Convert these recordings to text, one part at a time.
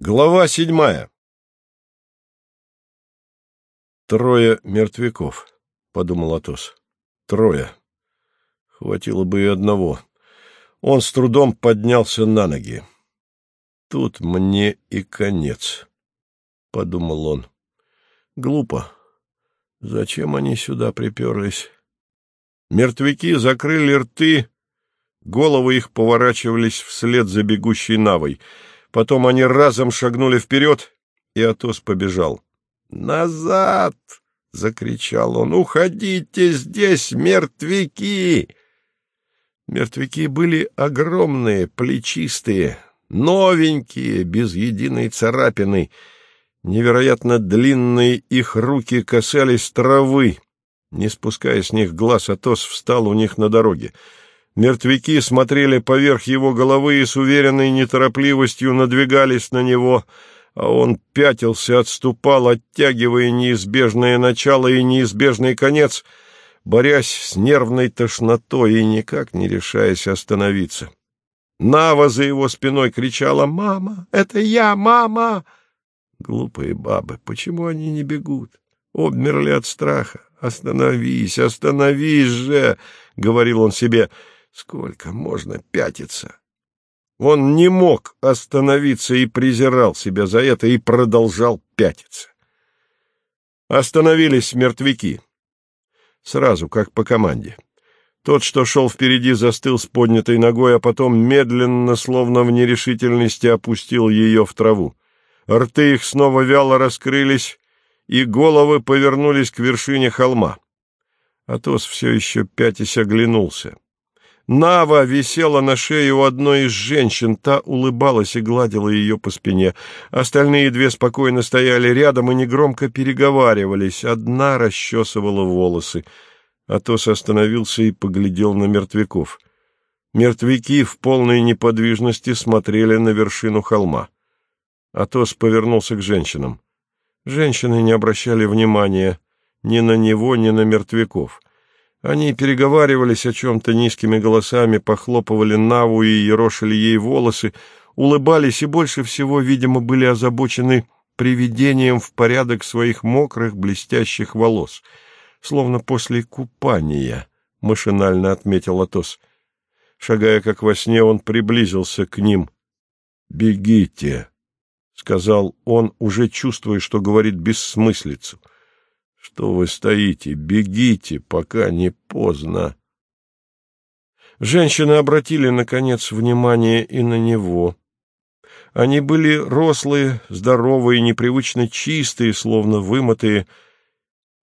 Глава седьмая «Трое мертвяков», — подумал Атос. «Трое. Хватило бы и одного. Он с трудом поднялся на ноги. Тут мне и конец», — подумал он. «Глупо. Зачем они сюда приперлись?» Мертвяки закрыли рты, головы их поворачивались вслед за бегущей навой — Потом они разом шагнули вперед, и Атос побежал. «Назад!» — закричал он. «Уходите, здесь мертвяки!» Мертвяки были огромные, плечистые, новенькие, без единой царапины. Невероятно длинные их руки касались травы. Не спуская с них глаз, Атос встал у них на дороге. Мертвяки смотрели поверх его головы и с уверенной неторопливостью надвигались на него, а он пятился, отступал, оттягивая неизбежное начало и неизбежный конец, борясь с нервной тошнотой и никак не решаясь остановиться. Нава за его спиной кричала «Мама! Это я, мама!» Глупые бабы, почему они не бегут? Обмерли от страха. «Остановись, остановись же!» — говорил он себе — Сколько можно пятиться? Он не мог остановиться и презирал себя за это, и продолжал пятиться. Остановились мертвяки. Сразу, как по команде. Тот, что шел впереди, застыл с поднятой ногой, а потом медленно, словно в нерешительности, опустил ее в траву. Рты их снова вяло раскрылись, и головы повернулись к вершине холма. Атос все еще пятясь оглянулся. Нава висела на шее у одной из женщин, та улыбалась и гладила ее по спине. Остальные две спокойно стояли рядом и негромко переговаривались. Одна расчесывала волосы. Атос остановился и поглядел на мертвяков. Мертвяки в полной неподвижности смотрели на вершину холма. Атос повернулся к женщинам. Женщины не обращали внимания ни на него, ни на мертвяков. Они переговаривались о чем-то низкими голосами, похлопывали Наву и ерошили ей волосы, улыбались и больше всего, видимо, были озабочены приведением в порядок своих мокрых блестящих волос, словно после купания, — машинально отметил Атос. Шагая как во сне, он приблизился к ним. «Бегите!» — сказал он, уже чувствуя, что говорит бессмыслицу. — что вы стоите? Бегите, пока не поздно. Женщины обратили, наконец, внимание и на него. Они были рослые, здоровые, непривычно чистые, словно вымытые.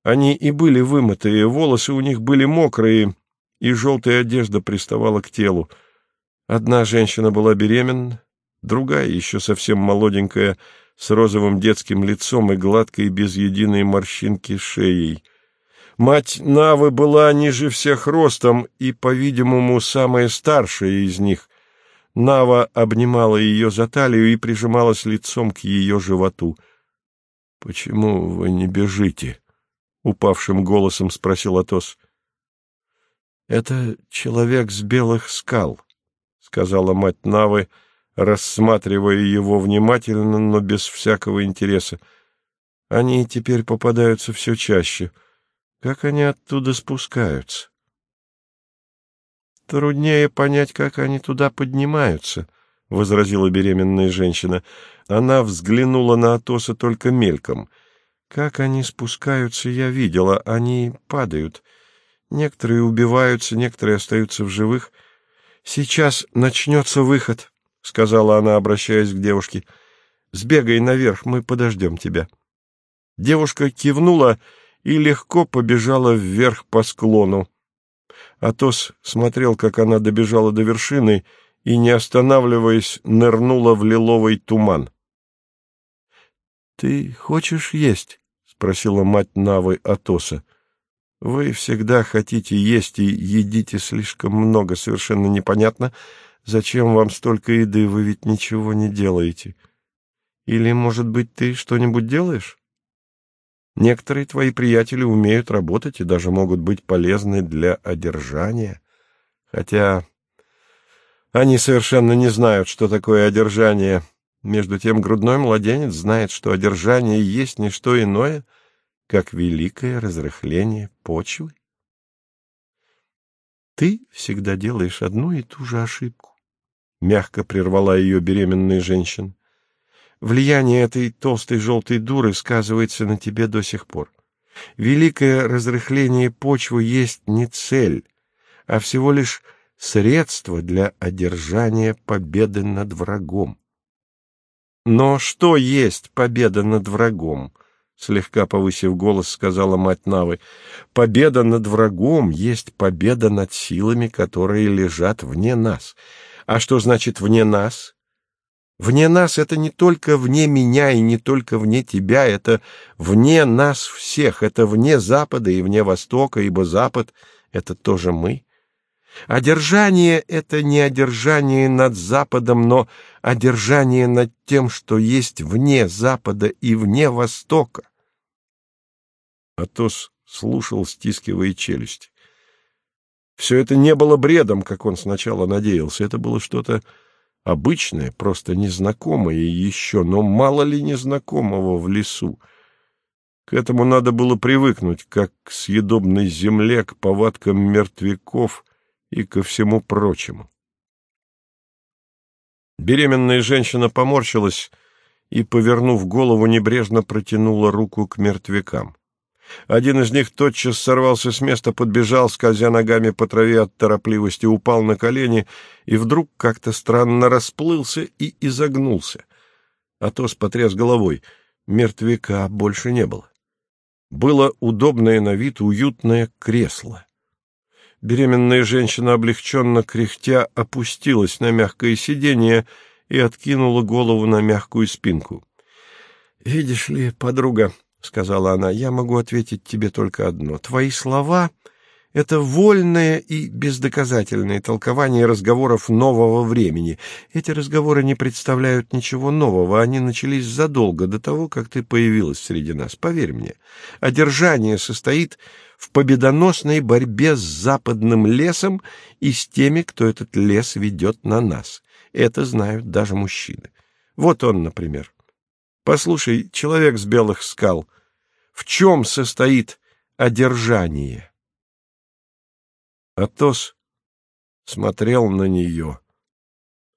Они и были вымытые, волосы у них были мокрые, и желтая одежда приставала к телу. Одна женщина была беременна, другая, еще совсем молоденькая, — с розовым детским лицом и гладкой без единой морщинки шеей. Мать Навы была ниже всех ростом и, по-видимому, самая старшая из них. Нава обнимала ее за талию и прижималась лицом к ее животу. — Почему вы не бежите? — упавшим голосом спросил Атос. — Это человек с белых скал, — сказала мать Навы, — рассматривая его внимательно, но без всякого интереса. Они теперь попадаются все чаще. Как они оттуда спускаются? Труднее понять, как они туда поднимаются, — возразила беременная женщина. Она взглянула на Атоса только мельком. Как они спускаются, я видела. Они падают. Некоторые убиваются, некоторые остаются в живых. Сейчас начнется выход. — сказала она, обращаясь к девушке. — Сбегай наверх, мы подождем тебя. Девушка кивнула и легко побежала вверх по склону. Атос смотрел, как она добежала до вершины и, не останавливаясь, нырнула в лиловый туман. — Ты хочешь есть? — спросила мать Навы Атоса. — Вы всегда хотите есть и едите слишком много, совершенно непонятно, — Зачем вам столько еды, вы ведь ничего не делаете? Или, может быть, ты что-нибудь делаешь? Некоторые твои приятели умеют работать и даже могут быть полезны для одержания, хотя они совершенно не знают, что такое одержание. Между тем грудной младенец знает, что одержание есть не что иное, как великое разрыхление почвы. Ты всегда делаешь одну и ту же ошибку, — мягко прервала ее беременная женщина. Влияние этой толстой желтой дуры сказывается на тебе до сих пор. Великое разрыхление почвы есть не цель, а всего лишь средство для одержания победы над врагом. Но что есть победа над врагом? Слегка повысив голос, сказала мать Навы. Победа над врагом есть победа над силами, которые лежат вне нас. А что значит вне нас? Вне нас — это не только вне меня и не только вне тебя, это вне нас всех, это вне Запада и вне Востока, ибо Запад — это тоже мы. Одержание — это не одержание над Западом, но одержание над тем, что есть вне Запада и вне Востока. Атос слушал, стискивая челюсти. Все это не было бредом, как он сначала надеялся. Это было что-то обычное, просто незнакомое еще, но мало ли незнакомого в лесу. К этому надо было привыкнуть, как к съедобной земле, к повадкам мертвяков и ко всему прочему. Беременная женщина поморщилась и, повернув голову, небрежно протянула руку к мертвякам. Один из них тотчас сорвался с места, подбежал, скользя ногами по траве от торопливости, упал на колени и вдруг как-то странно расплылся и изогнулся. Атос потряс головой. Мертвяка больше не было. Было удобное на вид уютное кресло. Беременная женщина, облегченно кряхтя, опустилась на мягкое сиденье и откинула голову на мягкую спинку. — Видишь ли, подруга, — сказала она, — я могу ответить тебе только одно. Твои слова — это вольное и бездоказательное толкование разговоров нового времени. Эти разговоры не представляют ничего нового, они начались задолго до того, как ты появилась среди нас. Поверь мне, одержание состоит в победоносной борьбе с западным лесом и с теми, кто этот лес ведет на нас. Это знают даже мужчины. Вот он, например. Послушай, человек с белых скал, в чем состоит одержание? Атос смотрел на нее.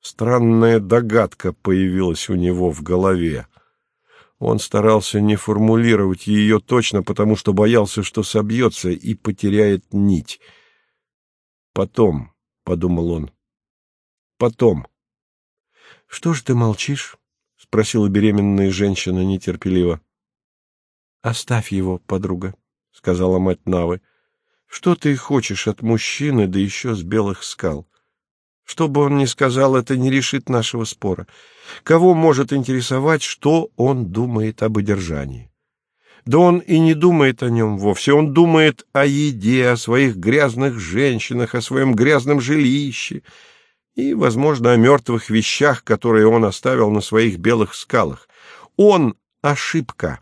Странная догадка появилась у него в голове. Он старался не формулировать ее точно, потому что боялся, что собьется и потеряет нить. «Потом», — подумал он, — «потом». «Что ж ты молчишь?» — спросила беременная женщина нетерпеливо. — Оставь его, подруга, — сказала мать Навы. — Что ты хочешь от мужчины, да еще с белых скал? Что бы он ни сказал, это не решит нашего спора. Кого может интересовать, что он думает об одержании? Да он и не думает о нем вовсе. Он думает о еде, о своих грязных женщинах, о своем грязном жилище и, возможно, о мертвых вещах, которые он оставил на своих белых скалах. Он — ошибка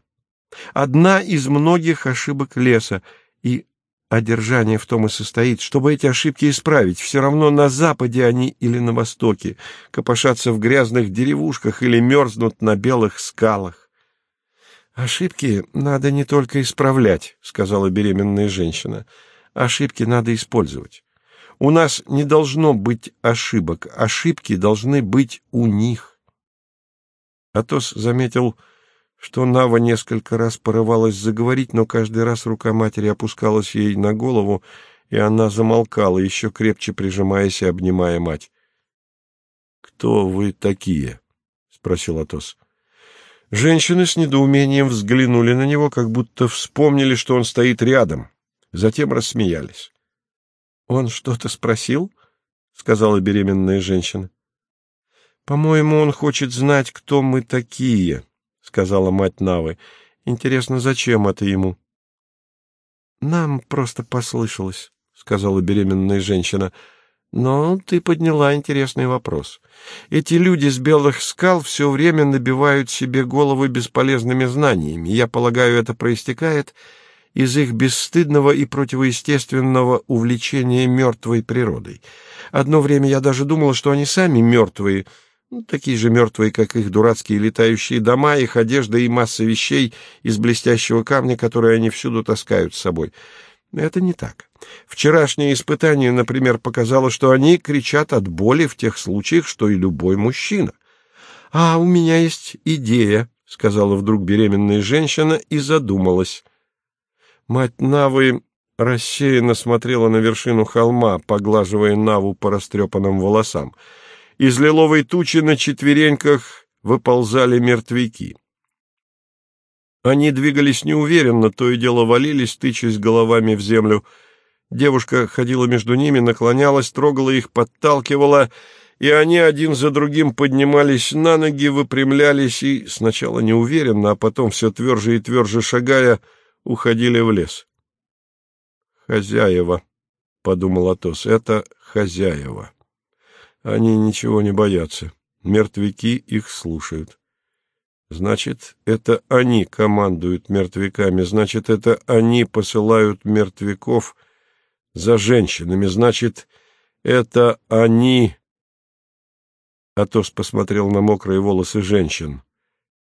одна из многих ошибок леса, и одержание в том и состоит, чтобы эти ошибки исправить. Все равно на западе они или на востоке, копошатся в грязных деревушках или мерзнут на белых скалах. «Ошибки надо не только исправлять», — сказала беременная женщина. «Ошибки надо использовать. У нас не должно быть ошибок, ошибки должны быть у них». Атос заметил что Нава несколько раз порывалась заговорить, но каждый раз рука матери опускалась ей на голову, и она замолкала, еще крепче прижимаясь и обнимая мать. — Кто вы такие? — спросил Атос. Женщины с недоумением взглянули на него, как будто вспомнили, что он стоит рядом. Затем рассмеялись. — Он что-то спросил? — сказала беременная женщина. — По-моему, он хочет знать, кто мы такие, — сказала мать Навы. — Интересно, зачем это ему? — Нам просто послышалось, — сказала беременная женщина. — Но ты подняла интересный вопрос. Эти люди с белых скал все время набивают себе головы бесполезными знаниями. Я полагаю, это проистекает из их бесстыдного и противоестественного увлечения мертвой природой. Одно время я даже думала, что они сами мертвые, Ну, такие же мертвые, как их дурацкие летающие дома, их одежда и масса вещей из блестящего камня, которые они всюду таскают с собой. Это не так. Вчерашнее испытание, например, показало, что они кричат от боли в тех случаях, что и любой мужчина. — А у меня есть идея, — сказала вдруг беременная женщина и задумалась. Мать Навы рассеянно смотрела на вершину холма, поглаживая Наву по растрепанным волосам. Из лиловой тучи на четвереньках выползали мертвяки. Они двигались неуверенно, то и дело валились, тычась головами в землю. Девушка ходила между ними, наклонялась, трогала их, подталкивала, и они один за другим поднимались на ноги, выпрямлялись и, сначала неуверенно, а потом все тверже и тверже шагая, уходили в лес. «Хозяева», — подумал Атос, — «это хозяева». Они ничего не боятся. Мертвяки их слушают. Значит, это они командуют мертвяками, значит, это они посылают мертвяков за женщинами, значит, это они... Атос посмотрел на мокрые волосы женщин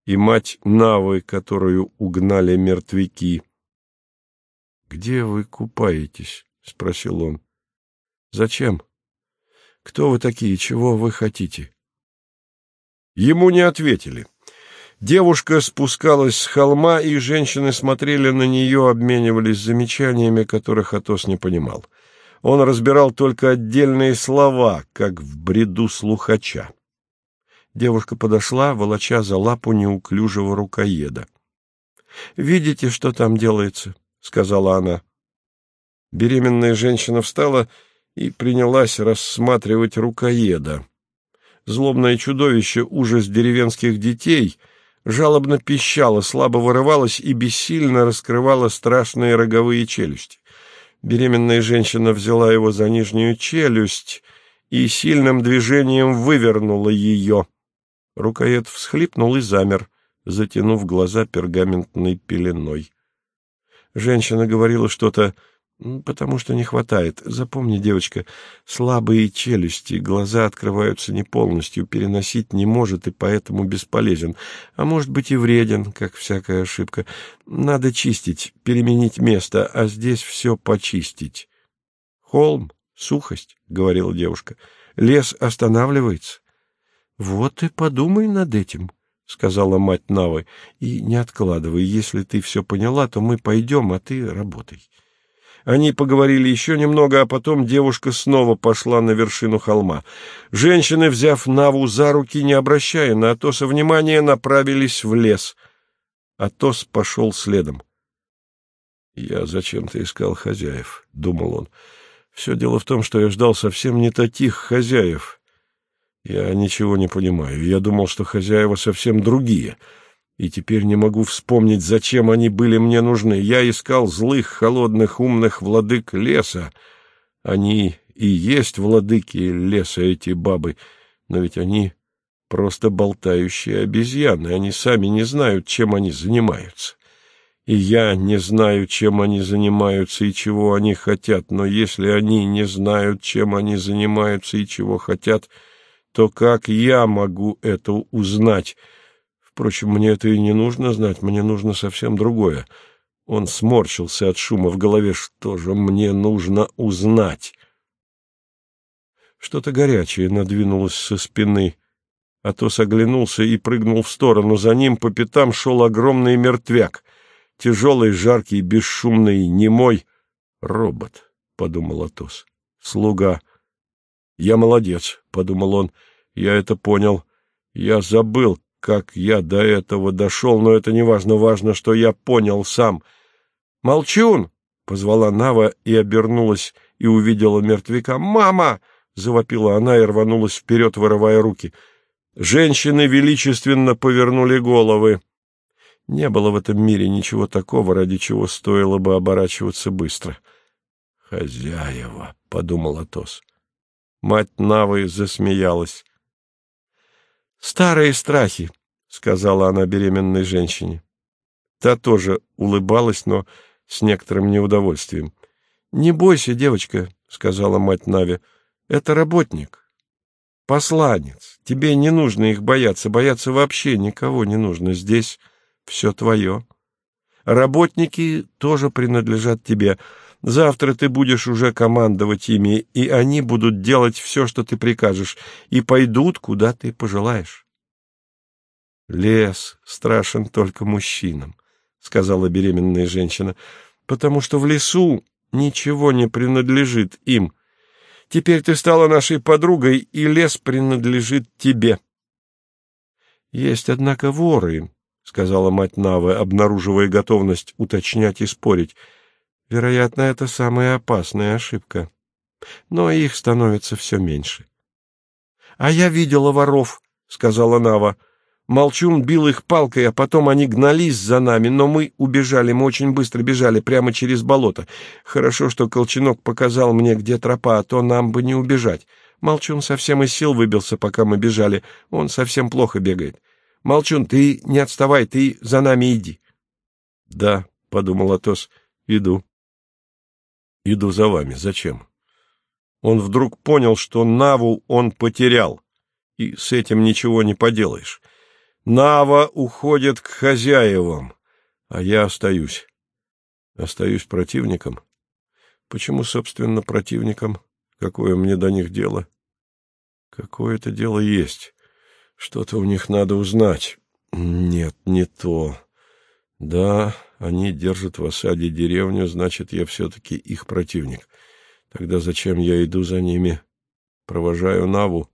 и мать Навы, которую угнали мертвяки. — Где вы купаетесь? — спросил он. — Зачем? Кто вы такие? Чего вы хотите? Ему не ответили. Девушка спускалась с холма, и женщины смотрели на нее, обменивались замечаниями, которых Атос не понимал. Он разбирал только отдельные слова, как в бреду слухача. Девушка подошла, волоча за лапу неуклюжего рукоеда. — Видите, что там делается? — сказала она. Беременная женщина встала и принялась рассматривать рукоеда. Злобное чудовище, ужас деревенских детей, жалобно пищало, слабо вырывалось и бессильно раскрывало страшные роговые челюсти. Беременная женщина взяла его за нижнюю челюсть и сильным движением вывернула ее. Рукоед всхлипнул и замер, затянув глаза пергаментной пеленой. Женщина говорила что-то Потому что не хватает. Запомни, девочка, слабые челюсти, глаза открываются не полностью, переносить не может и поэтому бесполезен. А может быть и вреден, как всякая ошибка. Надо чистить, переменить место, а здесь все почистить. Холм, сухость, — говорила девушка. Лес останавливается. Вот и подумай над этим, — сказала мать Навы, — и не откладывай. Если ты все поняла, то мы пойдем, а ты работай. Они поговорили еще немного, а потом девушка снова пошла на вершину холма. Женщины, взяв Наву за руки, не обращая на Атоса внимания, направились в лес. Атос пошел следом. «Я зачем-то искал хозяев», — думал он. «Все дело в том, что я ждал совсем не таких хозяев. Я ничего не понимаю. Я думал, что хозяева совсем другие» и теперь не могу вспомнить, зачем они были мне нужны. Я искал злых, холодных, умных владык леса. Они и есть владыки леса, эти бабы, но ведь они просто болтающие обезьяны, они сами не знают, чем они занимаются. И я не знаю, чем они занимаются и чего они хотят, но если они не знают, чем они занимаются и чего хотят, то как я могу это узнать?» Впрочем, мне это и не нужно знать, мне нужно совсем другое. Он сморщился от шума в голове. Что же мне нужно узнать? Что-то горячее надвинулось со спины. Атос оглянулся и прыгнул в сторону. За ним по пятам шел огромный мертвяк. Тяжелый, жаркий, бесшумный, немой. «Робот», — подумал Атос. «Слуга». «Я молодец», — подумал он. «Я это понял. Я забыл, как я до этого дошел, но это не важно, важно, что я понял сам. «Молчун!» — позвала Нава и обернулась, и увидела мертвяка. «Мама!» — завопила она и рванулась вперед, вырывая руки. Женщины величественно повернули головы. Не было в этом мире ничего такого, ради чего стоило бы оборачиваться быстро. «Хозяева!» — подумал Атос. Мать Навы засмеялась. «Старые страхи», — сказала она беременной женщине. Та тоже улыбалась, но с некоторым неудовольствием. — Не бойся, девочка, — сказала мать Нави, — это работник. посланец. Тебе не нужно их бояться, бояться вообще никого не нужно. Здесь все твое. Работники тоже принадлежат тебе. Завтра ты будешь уже командовать ими, и они будут делать все, что ты прикажешь, и пойдут, куда ты пожелаешь. Лес страшен только мужчинам, — сказала беременная женщина, — потому что в лесу ничего не принадлежит им. Теперь ты стала нашей подругой, и лес принадлежит тебе. Есть, однако, воры, — сказала мать Навы, обнаруживая готовность уточнять и спорить. Вероятно, это самая опасная ошибка. Но их становится все меньше. — А я видела воров, — сказала Нава. Молчун бил их палкой, а потом они гнались за нами, но мы убежали, мы очень быстро бежали, прямо через болото. Хорошо, что Колченок показал мне, где тропа, а то нам бы не убежать. Молчун совсем из сил выбился, пока мы бежали. Он совсем плохо бегает. Молчун, ты не отставай, ты за нами иди. — Да, — подумал Атос, — иду. — Иду за вами. Зачем? Он вдруг понял, что Наву он потерял, и с этим ничего не поделаешь. Нава уходит к хозяевам, а я остаюсь. Остаюсь противником. Почему, собственно, противником? Какое мне до них дело? Какое-то дело есть. Что-то у них надо узнать. Нет, не то. Да, они держат в осаде деревню, значит, я все-таки их противник. Тогда зачем я иду за ними? Провожаю Наву.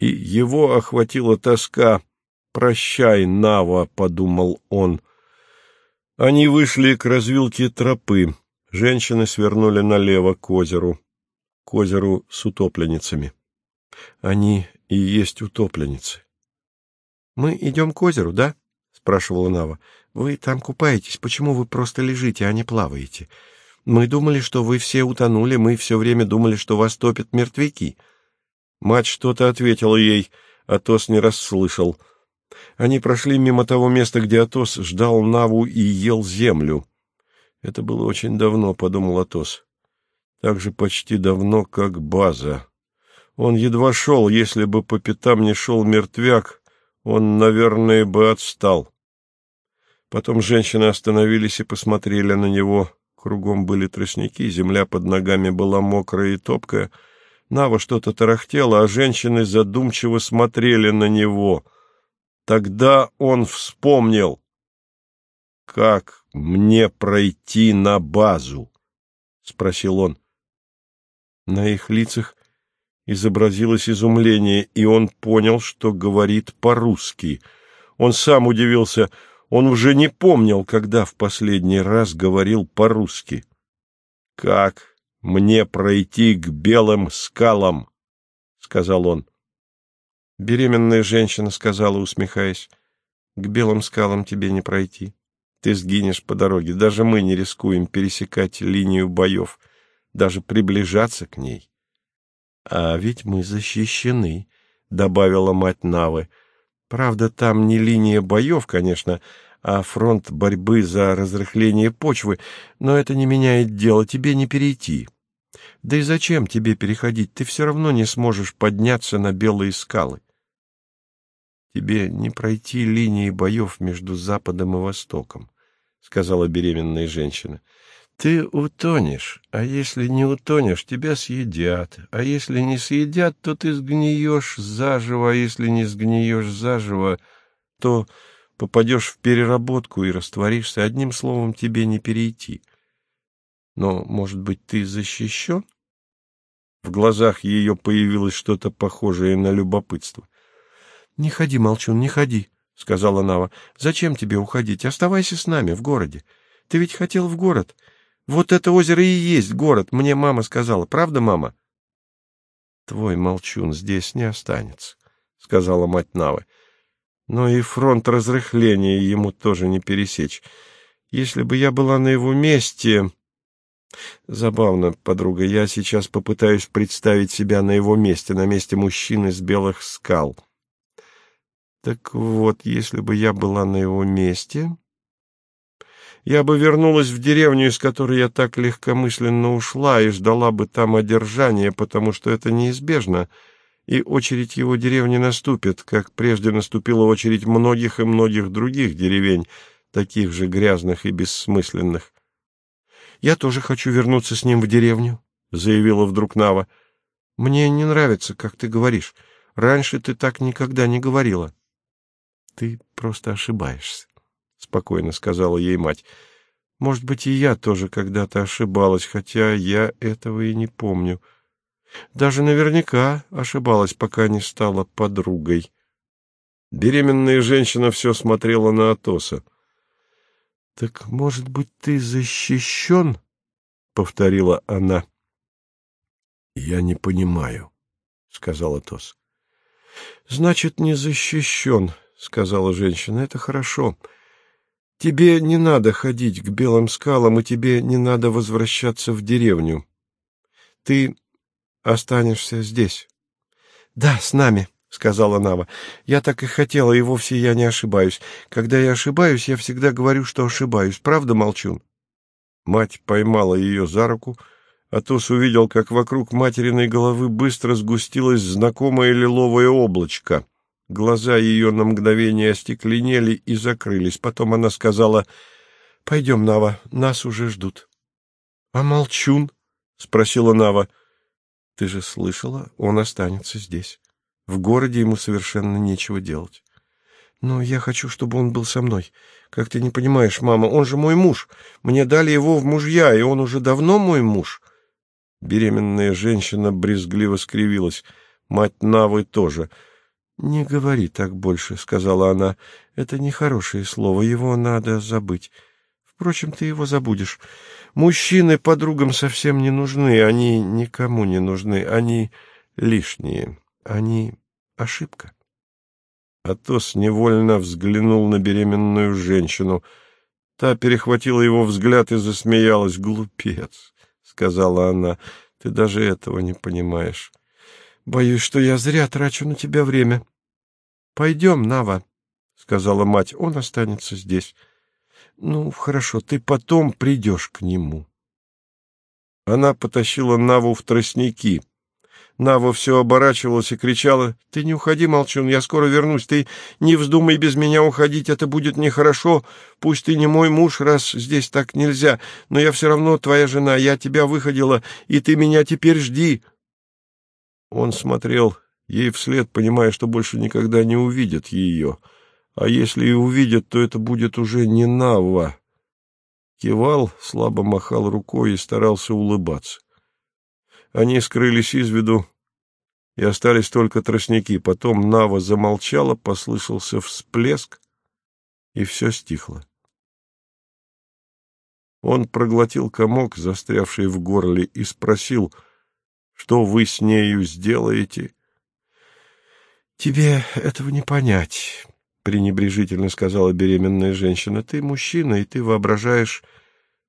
И его охватила тоска — «Прощай, Нава», — подумал он. Они вышли к развилке тропы. Женщины свернули налево к озеру, к озеру с утопленницами. Они и есть утопленницы. — Мы идем к озеру, да? — спрашивала Нава. — Вы там купаетесь, почему вы просто лежите, а не плаваете? Мы думали, что вы все утонули, мы все время думали, что вас топят мертвяки. Мать что-то ответила ей, а Тос не расслышал — они прошли мимо того места, где Атос ждал Наву и ел землю. Это было очень давно, — подумал Атос. Так же почти давно, как база. Он едва шел, если бы по пятам не шел мертвяк, он, наверное, бы отстал. Потом женщины остановились и посмотрели на него. Кругом были тростники, земля под ногами была мокрая и топкая. Нава что-то тарахтела, а женщины задумчиво смотрели на него — Тогда он вспомнил, как мне пройти на базу, — спросил он. На их лицах изобразилось изумление, и он понял, что говорит по-русски. Он сам удивился, он уже не помнил, когда в последний раз говорил по-русски. — Как мне пройти к белым скалам? — сказал он. Беременная женщина сказала, усмехаясь, «К белым скалам тебе не пройти. Ты сгинешь по дороге. Даже мы не рискуем пересекать линию боев, даже приближаться к ней». «А ведь мы защищены», — добавила мать Навы. «Правда, там не линия боев, конечно, а фронт борьбы за разрыхление почвы, но это не меняет дело, тебе не перейти. Да и зачем тебе переходить? Ты все равно не сможешь подняться на белые скалы. Тебе не пройти линии боев между Западом и Востоком, — сказала беременная женщина. Ты утонешь, а если не утонешь, тебя съедят, а если не съедят, то ты сгниешь заживо, а если не сгниешь заживо, то попадешь в переработку и растворишься. Одним словом, тебе не перейти. Но, может быть, ты защищен? В глазах ее появилось что-то похожее на любопытство. — Не ходи, Молчун, не ходи, — сказала Нава. — Зачем тебе уходить? Оставайся с нами в городе. Ты ведь хотел в город. Вот это озеро и есть город, мне мама сказала. Правда, мама? — Твой Молчун здесь не останется, — сказала мать Навы. Но и фронт разрыхления ему тоже не пересечь. Если бы я была на его месте... Забавно, подруга, я сейчас попытаюсь представить себя на его месте, на месте мужчины с белых скал. Так вот, если бы я была на его месте, я бы вернулась в деревню, из которой я так легкомысленно ушла, и ждала бы там одержания, потому что это неизбежно. и очередь его деревни наступит, как прежде наступила очередь многих и многих других деревень, таких же грязных и бессмысленных. — Я тоже хочу вернуться с ним в деревню, — заявила вдруг Нава. — Мне не нравится, как ты говоришь. Раньше ты так никогда не говорила. — Ты просто ошибаешься, — спокойно сказала ей мать. — Может быть, и я тоже когда-то ошибалась, хотя я этого и не помню. — даже наверняка ошибалась, пока не стала подругой. Беременная женщина все смотрела на Атоса. — Так, может быть, ты защищен? — повторила она. — Я не понимаю, — сказал Атос. — Значит, не защищен, — сказала женщина. — Это хорошо. Тебе не надо ходить к белым скалам, и тебе не надо возвращаться в деревню. Ты останешься здесь. — Да, с нами, — сказала Нава. — Я так и хотела, и вовсе я не ошибаюсь. Когда я ошибаюсь, я всегда говорю, что ошибаюсь. Правда, Молчун? Мать поймала ее за руку. Атос увидел, как вокруг материной головы быстро сгустилось знакомое лиловое облачко. Глаза ее на мгновение остекленели и закрылись. Потом она сказала, — Пойдем, Нава, нас уже ждут. — А Молчун? — спросила Нава. — ты же слышала, он останется здесь. В городе ему совершенно нечего делать. Но я хочу, чтобы он был со мной. Как ты не понимаешь, мама, он же мой муж. Мне дали его в мужья, и он уже давно мой муж. Беременная женщина брезгливо скривилась. Мать Навы тоже. — Не говори так больше, — сказала она. — Это нехорошее слово, его надо забыть. Впрочем, ты его забудешь. Мужчины подругам совсем не нужны, они никому не нужны, они лишние, они ошибка. Атос невольно взглянул на беременную женщину. Та перехватила его взгляд и засмеялась. «Глупец», — сказала она, — «ты даже этого не понимаешь. Боюсь, что я зря трачу на тебя время». «Пойдем, Нава», — сказала мать, — «он останется здесь». Ну, хорошо, ты потом придешь к нему. Она потащила Наву в тростники. Нава все оборачивалась и кричала, — Ты не уходи, Молчун, я скоро вернусь, ты не вздумай без меня уходить, это будет нехорошо, пусть ты не мой муж, раз здесь так нельзя, но я все равно твоя жена, я тебя выходила, и ты меня теперь жди. Он смотрел ей вслед, понимая, что больше никогда не увидит ее. — а если и увидят, то это будет уже не Навва. Кивал, слабо махал рукой и старался улыбаться. Они скрылись из виду, и остались только тростники. Потом Нава замолчала, послышался всплеск, и все стихло. Он проглотил комок, застрявший в горле, и спросил, что вы с нею сделаете. — Тебе этого не понять пренебрежительно сказала беременная женщина. Ты мужчина, и ты воображаешь,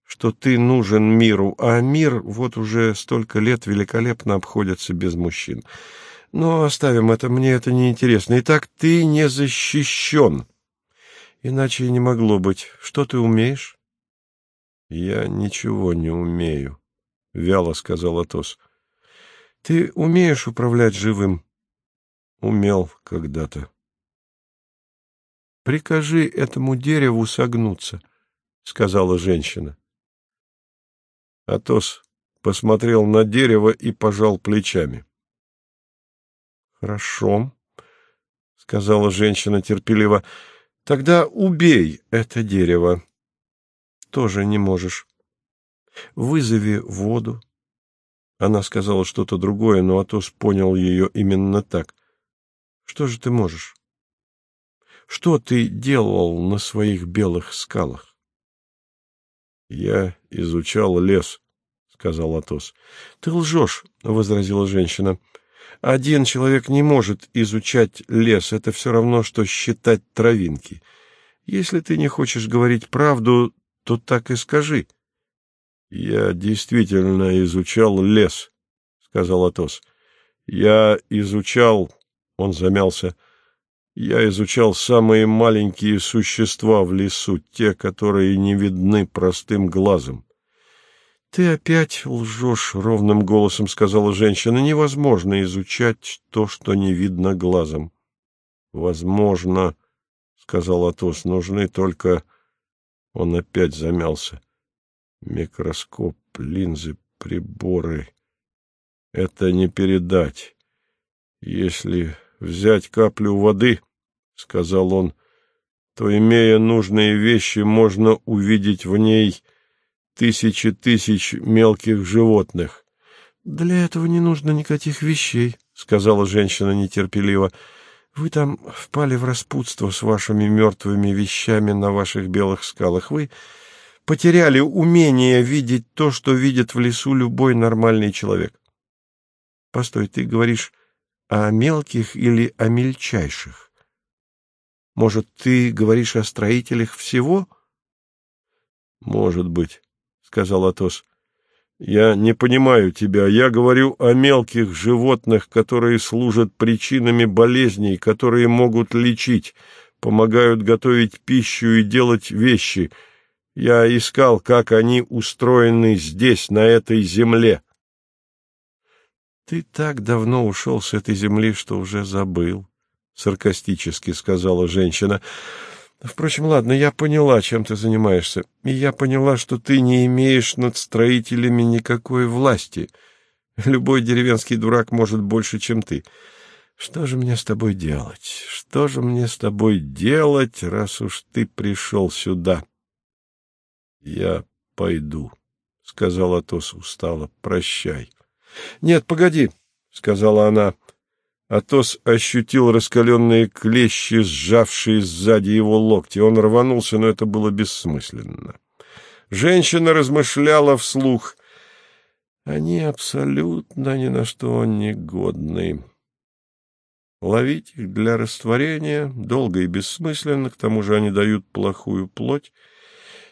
что ты нужен миру, а мир вот уже столько лет великолепно обходится без мужчин. Но оставим это, мне это не интересно. Итак, ты не защищен. Иначе и не могло быть. Что ты умеешь? Я ничего не умею, — вяло сказал Атос. Ты умеешь управлять живым? Умел когда-то. Прикажи этому дереву согнуться, — сказала женщина. Атос посмотрел на дерево и пожал плечами. — Хорошо, — сказала женщина терпеливо. — Тогда убей это дерево. Тоже не можешь. Вызови воду. Она сказала что-то другое, но Атос понял ее именно так. — Что же ты можешь? Что ты делал на своих белых скалах? — Я изучал лес, — сказал Атос. — Ты лжешь, — возразила женщина. — Один человек не может изучать лес. Это все равно, что считать травинки. Если ты не хочешь говорить правду, то так и скажи. — Я действительно изучал лес, — сказал Атос. — Я изучал... Он замялся. Я изучал самые маленькие существа в лесу, те, которые не видны простым глазом. Ты опять лжешь, — ровным голосом сказала женщина. Невозможно изучать то, что не видно глазом. Возможно, — сказал Атос, — нужны только... Он опять замялся. Микроскоп, линзы, приборы. Это не передать. Если взять каплю воды, — сказал он, — то, имея нужные вещи, можно увидеть в ней тысячи тысяч мелких животных. — Для этого не нужно никаких вещей, — сказала женщина нетерпеливо. — Вы там впали в распутство с вашими мертвыми вещами на ваших белых скалах. Вы потеряли умение видеть то, что видит в лесу любой нормальный человек. Постой, ты говоришь о мелких или о мельчайших? Может, ты говоришь о строителях всего? Может быть сказал Атос. — Я не понимаю тебя. Я говорю о мелких животных, которые служат причинами болезней, которые могут лечить, помогают готовить пищу и делать вещи. Я искал, как они устроены здесь, на этой земле. — Ты так давно ушел с этой земли, что уже забыл, — саркастически сказала женщина. Впрочем, ладно, я поняла, чем ты занимаешься, и я поняла, что ты не имеешь над строителями никакой власти. Любой деревенский дурак может больше, чем ты. Что же мне с тобой делать? Что же мне с тобой делать, раз уж ты пришел сюда? — Я пойду, — сказал Атос устало. — Прощай. — Нет, погоди, — сказала она. Атос ощутил раскаленные клещи, сжавшие сзади его локти. Он рванулся, но это было бессмысленно. Женщина размышляла вслух. Они абсолютно ни на что не годны. Ловить их для растворения долго и бессмысленно, к тому же они дают плохую плоть,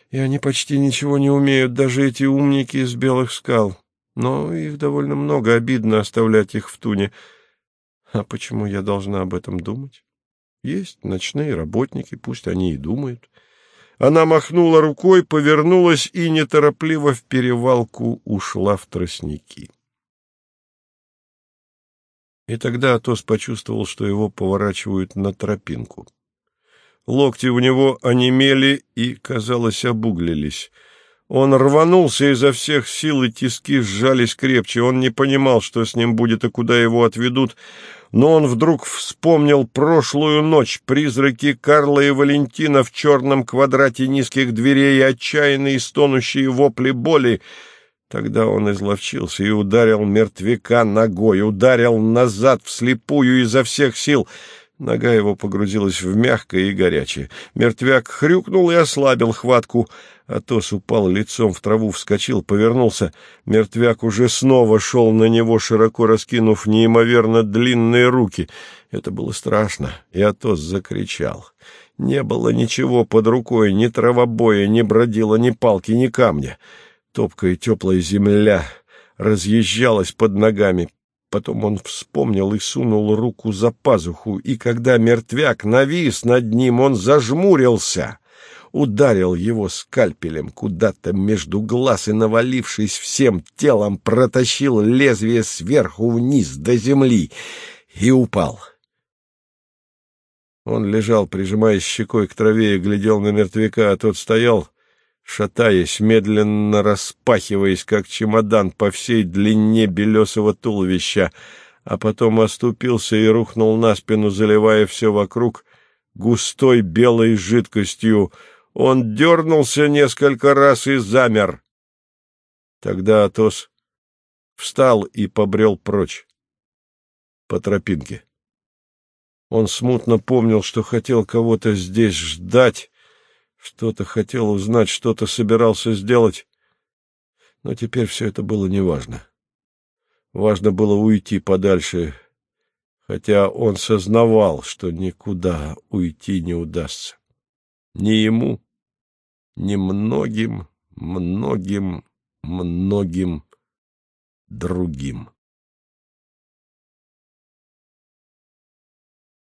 и они почти ничего не умеют, даже эти умники из белых скал. Но их довольно много, обидно оставлять их в туне — а почему я должна об этом думать? Есть ночные работники, пусть они и думают. Она махнула рукой, повернулась и неторопливо в перевалку ушла в тростники. И тогда Атос почувствовал, что его поворачивают на тропинку. Локти у него онемели и, казалось, обуглились. Он рванулся изо всех сил, и тиски сжались крепче. Он не понимал, что с ним будет и куда его отведут но он вдруг вспомнил прошлую ночь, призраки Карла и Валентина в черном квадрате низких дверей и отчаянные стонущие вопли боли. Тогда он изловчился и ударил мертвяка ногой, ударил назад вслепую изо всех сил — Нога его погрузилась в мягкое и горячее. Мертвяк хрюкнул и ослабил хватку. Атос упал лицом в траву, вскочил, повернулся. Мертвяк уже снова шел на него, широко раскинув неимоверно длинные руки. Это было страшно, и Атос закричал. Не было ничего под рукой, ни травобоя, ни бродила, ни палки, ни камня. Топкая теплая земля разъезжалась под ногами. Потом он вспомнил и сунул руку за пазуху, и когда мертвяк навис над ним, он зажмурился, ударил его скальпелем куда-то между глаз и, навалившись всем телом, протащил лезвие сверху вниз до земли и упал. Он лежал, прижимаясь щекой к траве, и глядел на мертвяка, а тот стоял, шатаясь, медленно распахиваясь, как чемодан по всей длине белесого туловища, а потом оступился и рухнул на спину, заливая все вокруг густой белой жидкостью. Он дернулся несколько раз и замер. Тогда Атос встал и побрел прочь по тропинке. Он смутно помнил, что хотел кого-то здесь ждать, что-то хотел узнать, что-то собирался сделать, но теперь все это было неважно. Важно было уйти подальше, хотя он сознавал, что никуда уйти не удастся. Ни ему, ни многим, многим, многим другим.